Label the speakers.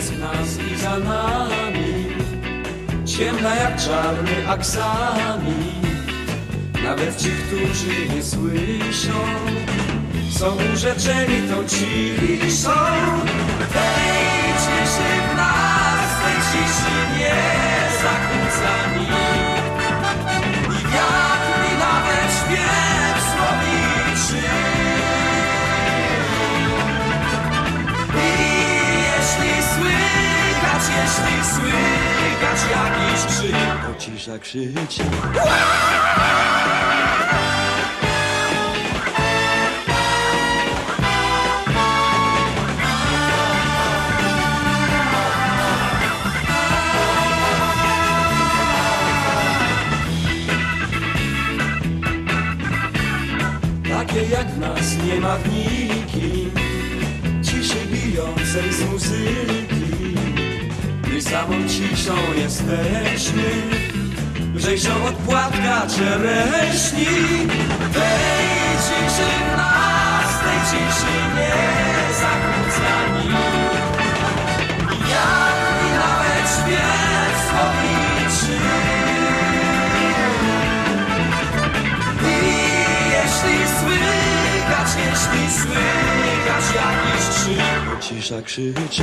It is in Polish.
Speaker 1: jest w nas i za nami Ciemna jak czarny aksamit nawet ci, którzy nie słyszą, są urzeczeni tą ciszą. Hej! Słychać jakiś krzyk. To cisza krzyczy. Takie jak nas nie ma w nikim. Ciszy bijącej z muzyki samą ciszą jesteśmy Lżejszą od płatka czereśni. Tej ciszy w nas, tej ciszy nie zakłóca I jak mi nawet śpiew słowiczy I jeśli słychać, jeśli słychać jakiś krzyk, cisza krzyczy.